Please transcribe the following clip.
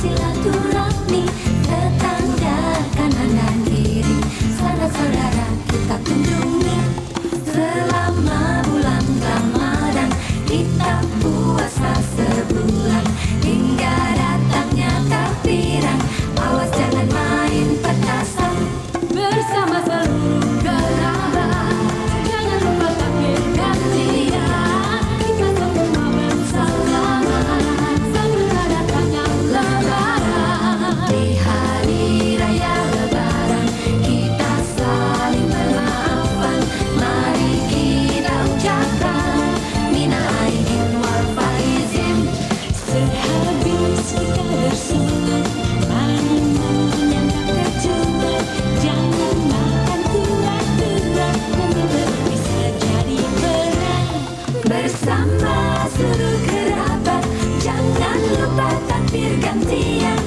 silaturahmi bersama seluruh kerabat. Jangan lupa takbir gantian